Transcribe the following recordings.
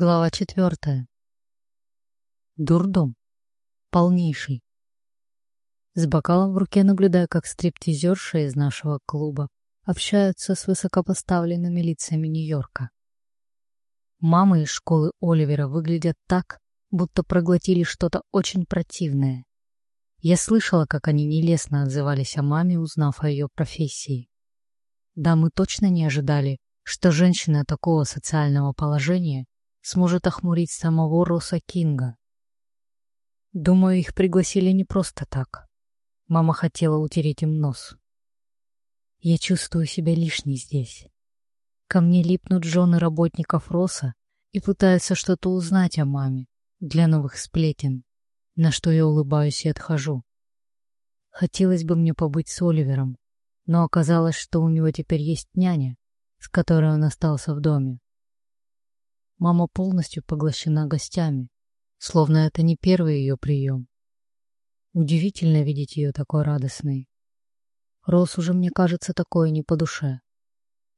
Глава четвертая. Дурдом. Полнейший. С бокалом в руке наблюдаю, как стриптизерши из нашего клуба общаются с высокопоставленными лицами Нью-Йорка. Мамы из школы Оливера выглядят так, будто проглотили что-то очень противное. Я слышала, как они нелестно отзывались о маме, узнав о ее профессии. Да, мы точно не ожидали, что женщина такого социального положения сможет охмурить самого Роса Кинга. Думаю, их пригласили не просто так. Мама хотела утереть им нос. Я чувствую себя лишней здесь. Ко мне липнут жены работников Роса и пытаются что-то узнать о маме для новых сплетен, на что я улыбаюсь и отхожу. Хотелось бы мне побыть с Оливером, но оказалось, что у него теперь есть няня, с которой он остался в доме. Мама полностью поглощена гостями, словно это не первый ее прием. Удивительно видеть ее такой радостной. Рос уже, мне кажется, такое не по душе.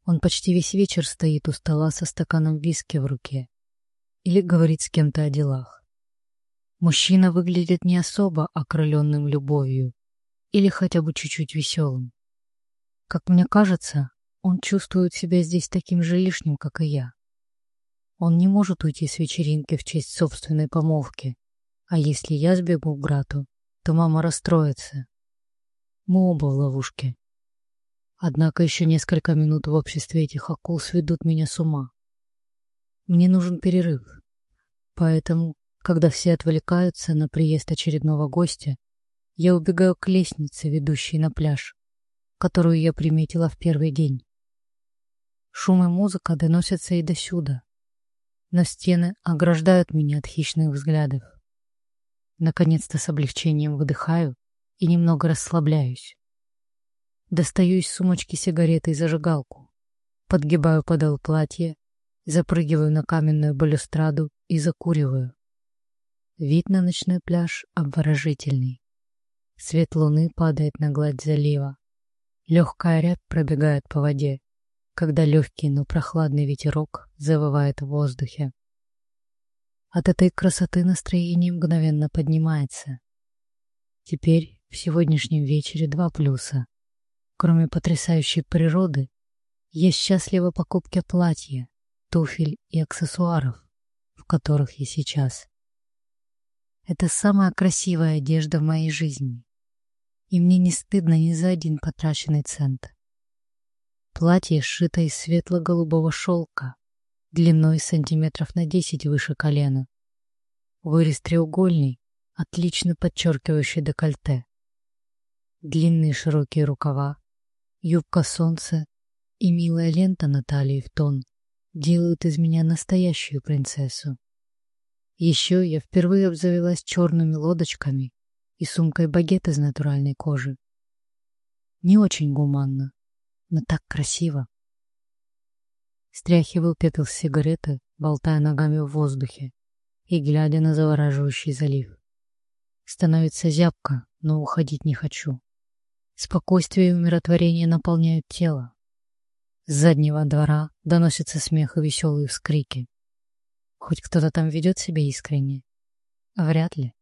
Он почти весь вечер стоит у стола со стаканом виски в руке или говорит с кем-то о делах. Мужчина выглядит не особо окрыленным любовью или хотя бы чуть-чуть веселым. Как мне кажется, он чувствует себя здесь таким же лишним, как и я. Он не может уйти с вечеринки в честь собственной помолвки. А если я сбегу к брату, то мама расстроится. Мы оба в ловушке. Однако еще несколько минут в обществе этих акул сведут меня с ума. Мне нужен перерыв. Поэтому, когда все отвлекаются на приезд очередного гостя, я убегаю к лестнице, ведущей на пляж, которую я приметила в первый день. Шум и музыка доносятся и до сюда, но стены ограждают меня от хищных взглядов. Наконец-то с облегчением выдыхаю и немного расслабляюсь. Достаю из сумочки сигареты и зажигалку, подгибаю подол платья, запрыгиваю на каменную балюстраду и закуриваю. Вид на ночной пляж обворожительный. Свет луны падает на гладь залива. Легкая рябь пробегает по воде, когда легкий, но прохладный ветерок завывает в воздухе. От этой красоты настроение мгновенно поднимается. Теперь в сегодняшнем вечере два плюса. Кроме потрясающей природы, я счастлива покупке платья, туфель и аксессуаров, в которых я сейчас. Это самая красивая одежда в моей жизни, и мне не стыдно ни за один потраченный цент. Платье сшито из светло-голубого шелка, длиной сантиметров на десять выше колена. Вырез треугольный, отлично подчеркивающий декольте. Длинные широкие рукава, юбка солнца и милая лента на талии в тон делают из меня настоящую принцессу. Еще я впервые обзавелась черными лодочками и сумкой багет из натуральной кожи. Не очень гуманно, но так красиво. Стряхивал пепел с сигареты, болтая ногами в воздухе и глядя на завораживающий залив. Становится зябко, но уходить не хочу. Спокойствие и умиротворение наполняют тело. С заднего двора доносится смех и веселые вскрики. Хоть кто-то там ведет себя искренне? Вряд ли.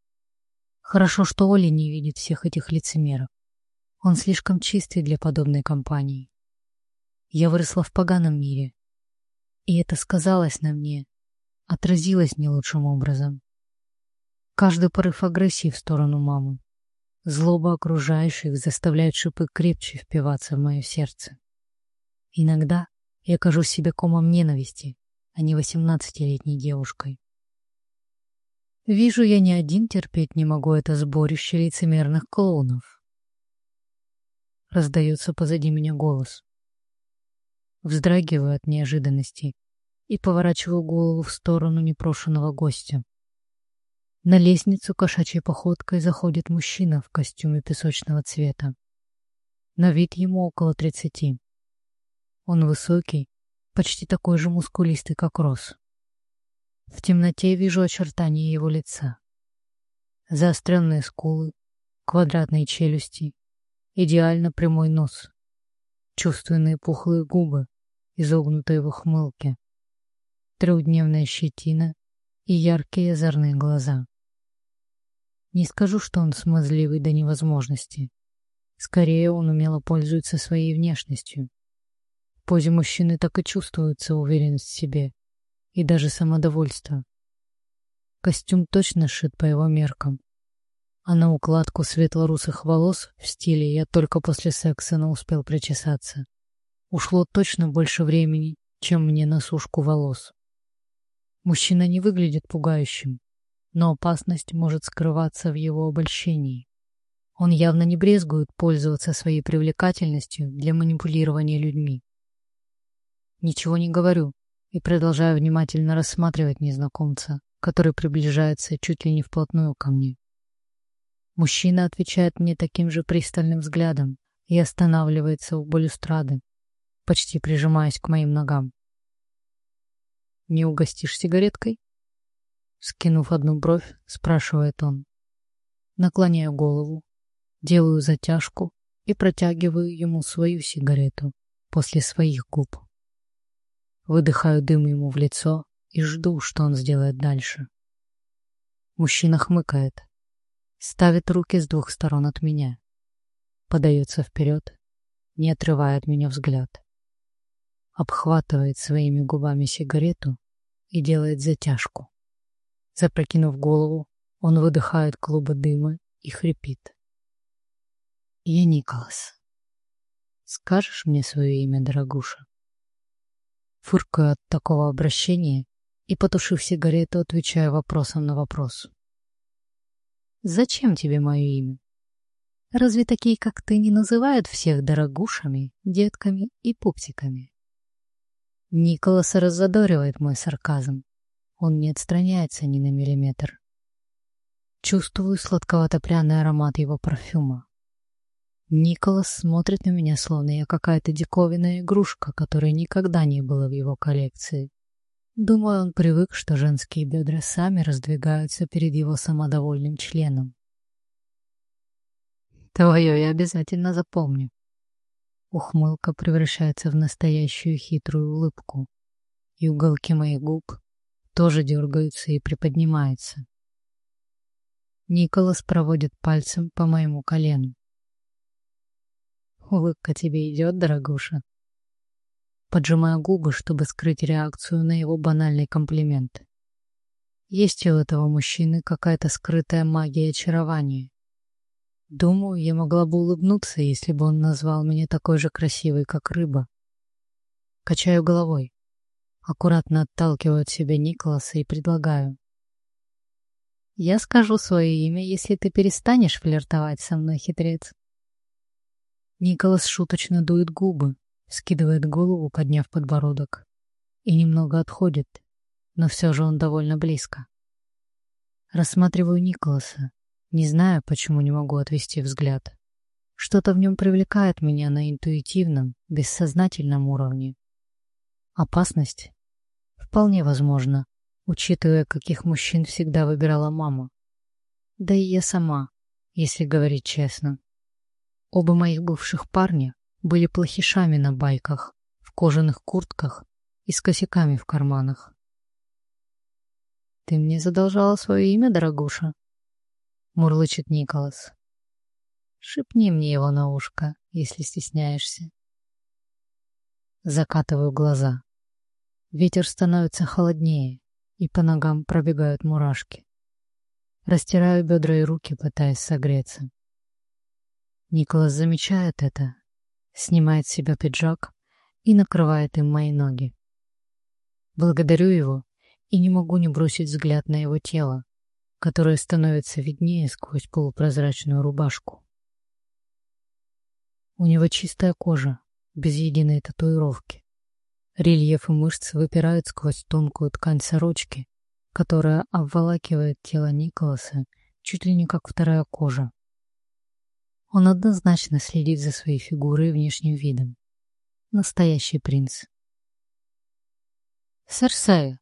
Хорошо, что Оля не видит всех этих лицемеров. Он слишком чистый для подобной компании. Я выросла в поганом мире. И это сказалось на мне, отразилось не лучшим образом. Каждый порыв агрессии в сторону мамы, злоба окружающих заставляет шипы крепче впиваться в мое сердце. Иногда я кажусь себе комом ненависти, а не восемнадцатилетней девушкой. Вижу, я не один терпеть не могу это сборище лицемерных клоунов. Раздается позади меня голос вздрагиваю от неожиданности и поворачиваю голову в сторону непрошенного гостя. На лестницу кошачьей походкой заходит мужчина в костюме песочного цвета. На вид ему около тридцати. Он высокий, почти такой же мускулистый, как Рос. В темноте вижу очертания его лица. Заостренные скулы, квадратные челюсти, идеально прямой нос, чувственные пухлые губы, изогнутые в ухмылке. трехдневная щетина и яркие озорные глаза. Не скажу, что он смазливый до невозможности. Скорее, он умело пользуется своей внешностью. В позе мужчины так и чувствуется уверенность в себе и даже самодовольство. Костюм точно сшит по его меркам. А на укладку светло-русых волос в стиле я только после секса на успел причесаться. Ушло точно больше времени, чем мне на сушку волос. Мужчина не выглядит пугающим, но опасность может скрываться в его обольщении. Он явно не брезгует пользоваться своей привлекательностью для манипулирования людьми. Ничего не говорю и продолжаю внимательно рассматривать незнакомца, который приближается чуть ли не вплотную ко мне. Мужчина отвечает мне таким же пристальным взглядом и останавливается у балюстрады, почти прижимаясь к моим ногам. «Не угостишь сигареткой?» Скинув одну бровь, спрашивает он. Наклоняю голову, делаю затяжку и протягиваю ему свою сигарету после своих губ. Выдыхаю дым ему в лицо и жду, что он сделает дальше. Мужчина хмыкает, ставит руки с двух сторон от меня, подается вперед, не отрывая от меня взгляд, обхватывает своими губами сигарету и делает затяжку. Запрокинув голову, он выдыхает клубы дыма и хрипит. «Я Николас. Скажешь мне свое имя, дорогуша?» Фыркаю от такого обращения и, потушив сигарету, отвечаю вопросом на вопрос. «Зачем тебе мое имя? Разве такие, как ты, не называют всех дорогушами, детками и пупсиками?» Николаса раззадоривает мой сарказм. Он не отстраняется ни на миллиметр. Чувствую сладковато-пряный аромат его парфюма. Николас смотрит на меня, словно я какая-то диковинная игрушка, которой никогда не было в его коллекции. Думаю, он привык, что женские бедра сами раздвигаются перед его самодовольным членом. Твое я обязательно запомню. Ухмылка превращается в настоящую хитрую улыбку, и уголки моих губ тоже дергаются и приподнимаются. Николас проводит пальцем по моему колену. «Улыбка тебе идет, дорогуша?» Поджимая губы, чтобы скрыть реакцию на его банальный комплимент. Есть у этого мужчины какая-то скрытая магия очарования. Думаю, я могла бы улыбнуться, если бы он назвал меня такой же красивой, как рыба. Качаю головой. Аккуратно отталкиваю от себя Николаса и предлагаю. Я скажу свое имя, если ты перестанешь флиртовать со мной, хитрец. Николас шуточно дует губы, скидывает голову, подняв подбородок, и немного отходит, но все же он довольно близко. Рассматриваю Николаса, не знаю, почему не могу отвести взгляд. Что-то в нем привлекает меня на интуитивном, бессознательном уровне. Опасность? Вполне возможно, учитывая, каких мужчин всегда выбирала мама. Да и я сама, если говорить честно. Оба моих бывших парня были плохишами на байках, в кожаных куртках и с косяками в карманах. «Ты мне задолжала свое имя, дорогуша?» — мурлычет Николас. «Шепни мне его на ушко, если стесняешься». Закатываю глаза. Ветер становится холоднее, и по ногам пробегают мурашки. Растираю бедра и руки, пытаясь согреться. Николас замечает это, снимает с себя пиджак и накрывает им мои ноги. Благодарю его и не могу не бросить взгляд на его тело, которое становится виднее сквозь полупрозрачную рубашку. У него чистая кожа, без единой татуировки. Рельефы мышц выпирают сквозь тонкую ткань сорочки, которая обволакивает тело Николаса чуть ли не как вторая кожа. Он однозначно следит за своей фигурой и внешним видом. Настоящий принц. «Серсея!»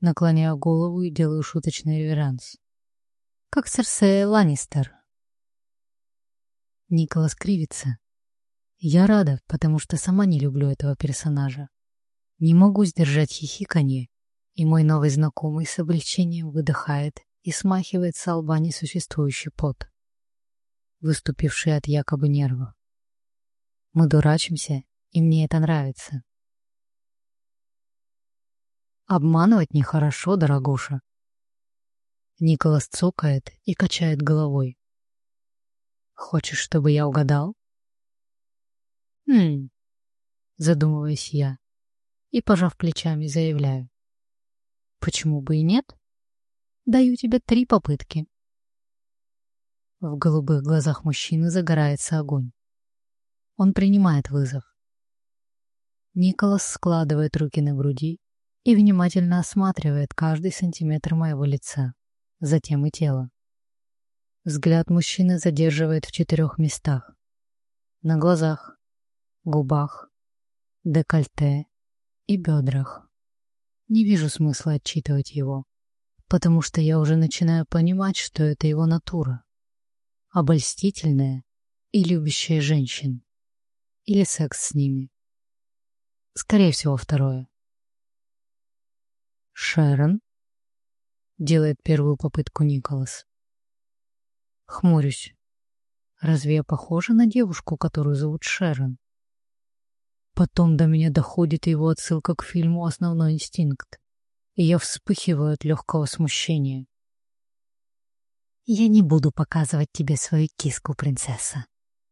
Наклоняю голову и делаю шуточный реверанс. «Как Серсея Ланнистер!» Николас кривится, я рада, потому что сама не люблю этого персонажа. Не могу сдержать хихиканье, и мой новый знакомый с облегчением выдыхает и смахивает с лба несуществующий пот, выступивший от якобы нервов. Мы дурачимся, и мне это нравится. Обманывать нехорошо, дорогуша. Николас цокает и качает головой. Хочешь, чтобы я угадал? Хм, задумываюсь я и, пожав плечами, заявляю. Почему бы и нет? Даю тебе три попытки. В голубых глазах мужчины загорается огонь. Он принимает вызов. Николас складывает руки на груди и внимательно осматривает каждый сантиметр моего лица, затем и тело. Взгляд мужчины задерживает в четырех местах. На глазах, губах, декольте и бедрах. Не вижу смысла отчитывать его, потому что я уже начинаю понимать, что это его натура. Обольстительная и любящая женщин. Или секс с ними. Скорее всего, второе. Шерон делает первую попытку Николас. Хмурюсь. Разве я похожа на девушку, которую зовут Шерон? Потом до меня доходит его отсылка к фильму «Основной инстинкт», и я вспыхиваю от легкого смущения. «Я не буду показывать тебе свою киску, принцесса»,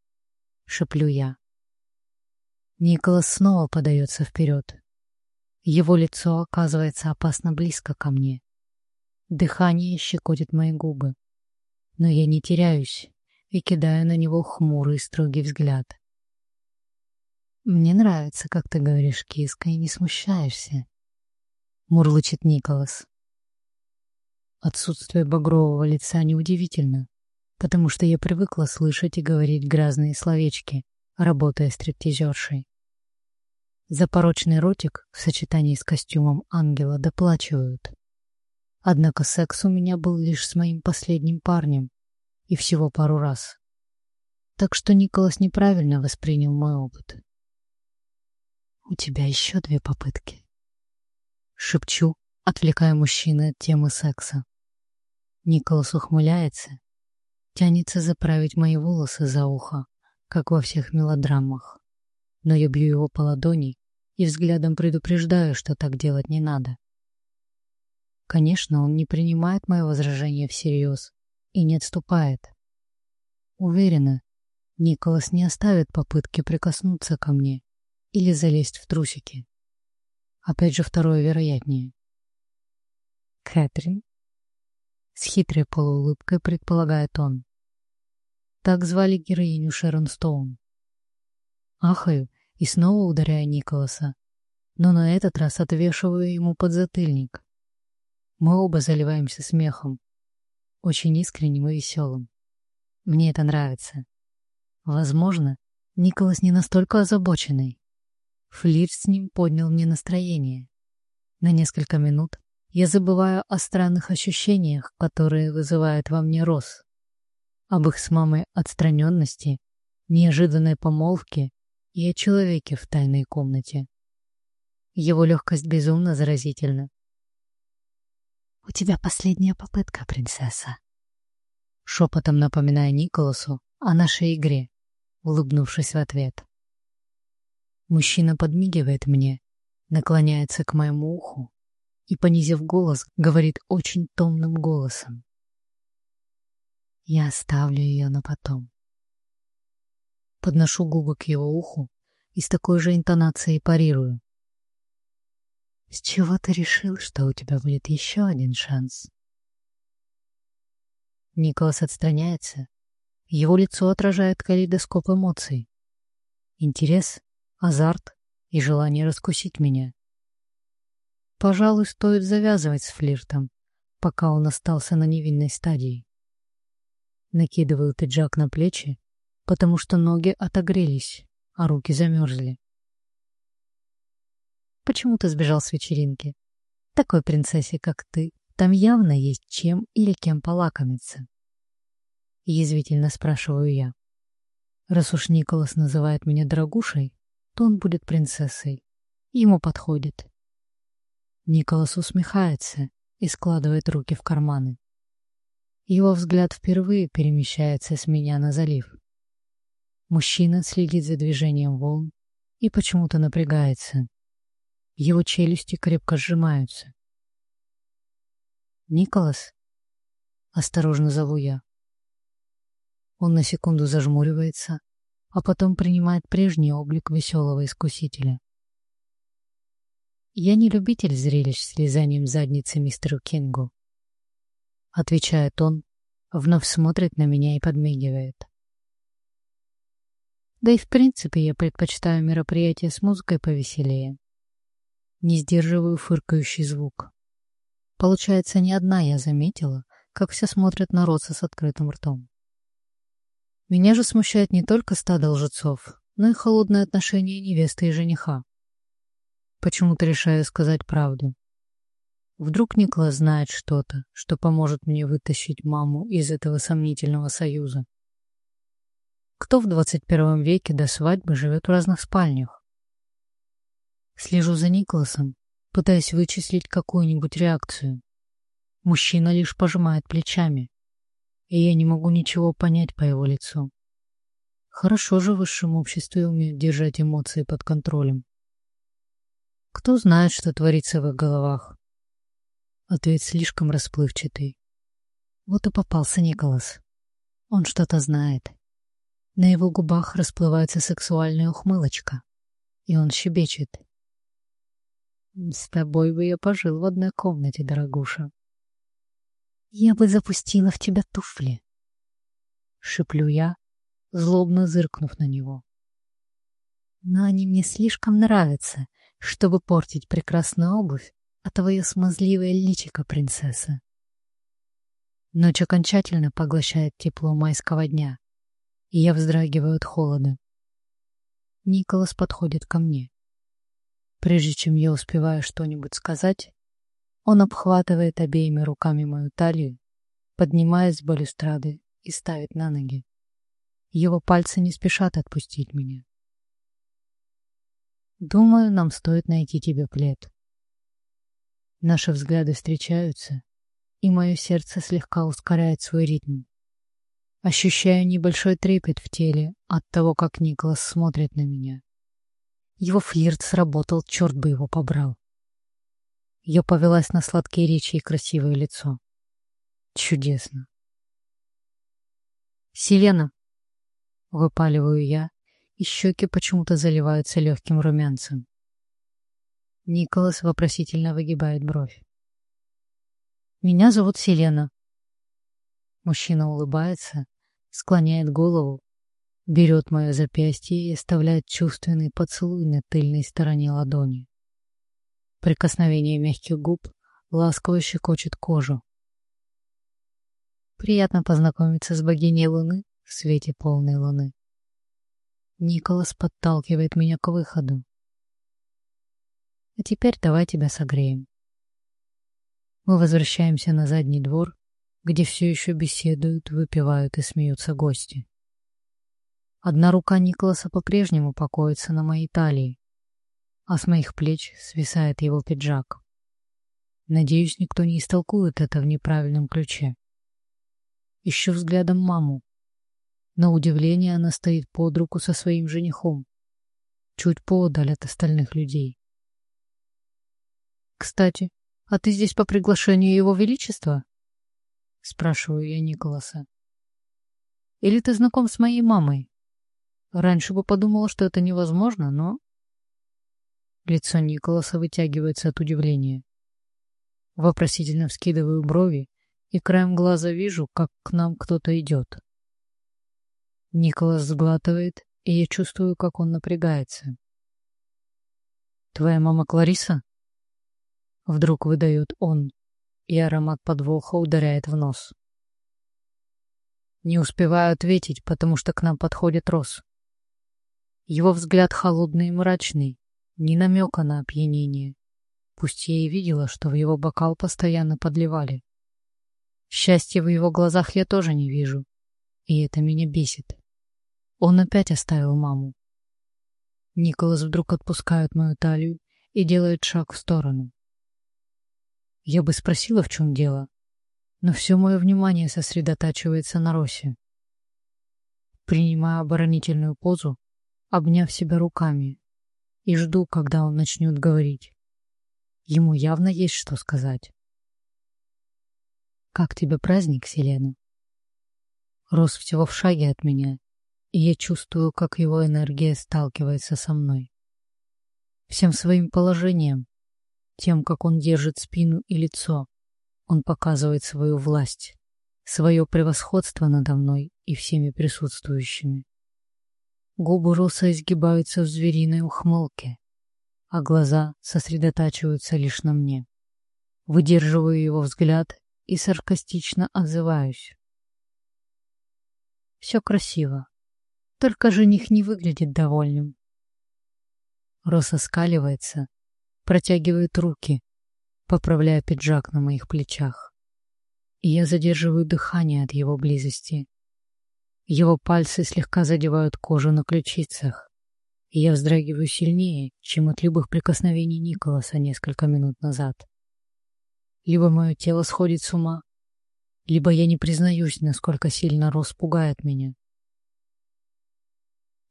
— шеплю я. Николас снова подается вперед. Его лицо оказывается опасно близко ко мне. Дыхание щекотит мои губы. Но я не теряюсь и кидаю на него хмурый строгий взгляд. «Мне нравится, как ты говоришь, киска, и не смущаешься», — мурлычет Николас. Отсутствие багрового лица неудивительно, потому что я привыкла слышать и говорить грязные словечки, работая стриптизершей. За порочный ротик в сочетании с костюмом ангела доплачивают. Однако секс у меня был лишь с моим последним парнем, и всего пару раз. Так что Николас неправильно воспринял мой опыт. «У тебя еще две попытки». Шепчу, отвлекая мужчины от темы секса. Николас ухмыляется, тянется заправить мои волосы за ухо, как во всех мелодрамах. Но я бью его по ладони и взглядом предупреждаю, что так делать не надо. Конечно, он не принимает мое возражение всерьез и не отступает. Уверена, Николас не оставит попытки прикоснуться ко мне или залезть в трусики. Опять же, второе вероятнее. Кэтрин? С хитрой полуулыбкой предполагает он. Так звали героиню Шерон Стоун. Ахаю и снова ударяю Николаса, но на этот раз отвешиваю ему подзатыльник. Мы оба заливаемся смехом, очень искренним и веселым. Мне это нравится. Возможно, Николас не настолько озабоченный, Флирт с ним поднял мне настроение. На несколько минут я забываю о странных ощущениях, которые вызывают во мне Рос. Об их с мамой отстраненности, неожиданной помолвке и о человеке в тайной комнате. Его легкость безумно заразительна. «У тебя последняя попытка, принцесса», шепотом напоминая Николасу о нашей игре, улыбнувшись в ответ. Мужчина подмигивает мне, наклоняется к моему уху и, понизив голос, говорит очень томным голосом. Я оставлю ее на потом. Подношу губы к его уху и с такой же интонацией парирую. С чего ты решил, что у тебя будет еще один шанс? Николас отстраняется. Его лицо отражает калейдоскоп эмоций. Интерес, азарт и желание раскусить меня. Пожалуй, стоит завязывать с флиртом, пока он остался на невинной стадии. Накидываю пиджак на плечи, потому что ноги отогрелись, а руки замерзли. Почему ты сбежал с вечеринки? Такой принцессе, как ты, там явно есть чем или кем полакомиться. Язвительно спрашиваю я. Раз уж Николас называет меня дорогушей, то он будет принцессой. Ему подходит. Николас усмехается и складывает руки в карманы. Его взгляд впервые перемещается с меня на залив. Мужчина следит за движением волн и почему-то напрягается. Его челюсти крепко сжимаются. «Николас?» — осторожно зову я. Он на секунду зажмуривается, а потом принимает прежний облик веселого искусителя. «Я не любитель зрелищ с лизанием задницы мистеру Кингу», — отвечает он, вновь смотрит на меня и подмигивает. Да и в принципе я предпочитаю мероприятия с музыкой повеселее. Не сдерживаю фыркающий звук. Получается, не одна я заметила, как все смотрят на Роца с открытым ртом. Меня же смущает не только стадо лжецов, но и холодное отношение невесты и жениха. Почему-то решаю сказать правду. Вдруг Николас знает что-то, что поможет мне вытащить маму из этого сомнительного союза. Кто в 21 веке до свадьбы живет в разных спальнях? Слежу за Николасом, пытаясь вычислить какую-нибудь реакцию. Мужчина лишь пожимает плечами, и я не могу ничего понять по его лицу. Хорошо же в высшем обществе умеют держать эмоции под контролем. Кто знает, что творится в их головах? Ответ слишком расплывчатый. Вот и попался Николас. Он что-то знает. На его губах расплывается сексуальная ухмылочка, и он щебечет. С тобой бы я пожил в одной комнате, дорогуша. Я бы запустила в тебя туфли. Шиплю я, злобно зыркнув на него. Но они мне слишком нравятся, чтобы портить прекрасную обувь, а твое смазливое личико, принцесса. Ночь окончательно поглощает тепло майского дня, и я вздрагиваю от холода. Николас подходит ко мне. Прежде чем я успеваю что-нибудь сказать, он обхватывает обеими руками мою талию, поднимает с балюстрады и ставит на ноги. Его пальцы не спешат отпустить меня. Думаю, нам стоит найти тебе плед. Наши взгляды встречаются, и мое сердце слегка ускоряет свой ритм. Ощущаю небольшой трепет в теле от того, как Николас смотрит на меня. Его флирт сработал, черт бы его побрал. Я повелась на сладкие речи и красивое лицо. Чудесно. «Селена!» — выпаливаю я, и щеки почему-то заливаются легким румянцем. Николас вопросительно выгибает бровь. «Меня зовут Селена». Мужчина улыбается, склоняет голову берет мое запястье и оставляет чувственный поцелуй на тыльной стороне ладони. Прикосновение мягких губ ласково щекочет кожу. Приятно познакомиться с богиней Луны в свете полной Луны. Николас подталкивает меня к выходу. А теперь давай тебя согреем. Мы возвращаемся на задний двор, где все еще беседуют, выпивают и смеются гости. Одна рука Николаса по-прежнему покоится на моей талии, а с моих плеч свисает его пиджак. Надеюсь, никто не истолкует это в неправильном ключе. Ищу взглядом маму. На удивление она стоит под руку со своим женихом, чуть поодаль от остальных людей. «Кстати, а ты здесь по приглашению Его Величества?» — спрашиваю я Николаса. «Или ты знаком с моей мамой?» Раньше бы подумала, что это невозможно, но... Лицо Николаса вытягивается от удивления. Вопросительно вскидываю брови и краем глаза вижу, как к нам кто-то идет. Николас сглатывает, и я чувствую, как он напрягается. «Твоя мама Клариса?» Вдруг выдает он, и аромат подвоха ударяет в нос. Не успеваю ответить, потому что к нам подходит Рос. Его взгляд холодный и мрачный, ни намека на опьянение. Пусть я и видела, что в его бокал постоянно подливали. Счастья в его глазах я тоже не вижу, и это меня бесит. Он опять оставил маму. Николас вдруг отпускает мою талию и делает шаг в сторону. Я бы спросила, в чем дело, но все мое внимание сосредотачивается на Росе. Принимаю оборонительную позу, обняв себя руками, и жду, когда он начнет говорить. Ему явно есть что сказать. «Как тебе праздник, Селена?» Рос всего в шаге от меня, и я чувствую, как его энергия сталкивается со мной. Всем своим положением, тем, как он держит спину и лицо, он показывает свою власть, свое превосходство надо мной и всеми присутствующими. Губы Руса изгибаются в звериной ухмылке, а глаза сосредотачиваются лишь на мне. Выдерживаю его взгляд и саркастично отзываюсь. Все красиво, только жених не выглядит довольным. Роса скаливается, протягивает руки, поправляя пиджак на моих плечах. И я задерживаю дыхание от его близости. Его пальцы слегка задевают кожу на ключицах, и я вздрагиваю сильнее, чем от любых прикосновений Николаса несколько минут назад. Либо мое тело сходит с ума, либо я не признаюсь, насколько сильно Рос пугает меня.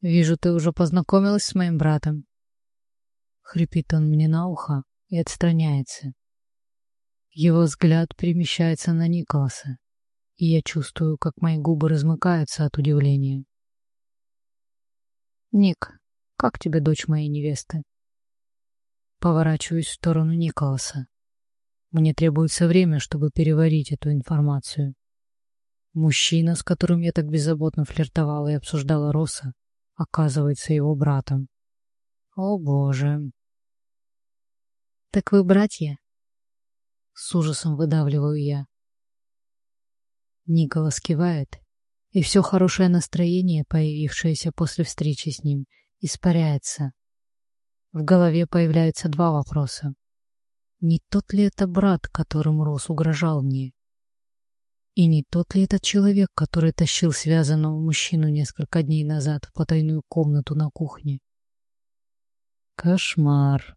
«Вижу, ты уже познакомилась с моим братом». Хрипит он мне на ухо и отстраняется. Его взгляд перемещается на Николаса, и я чувствую, как мои губы размыкаются от удивления. «Ник, как тебе дочь моей невесты?» Поворачиваюсь в сторону Николаса. Мне требуется время, чтобы переварить эту информацию. Мужчина, с которым я так беззаботно флиртовала и обсуждала Роса, оказывается его братом. О боже. Так вы братья? С ужасом выдавливаю я. Николас кивает, и все хорошее настроение, появившееся после встречи с ним, испаряется. В голове появляются два вопроса. Не тот ли это брат, которым Рос угрожал мне? И не тот ли этот человек, который тащил связанного мужчину несколько дней назад в потайную комнату на кухне? Кошмар.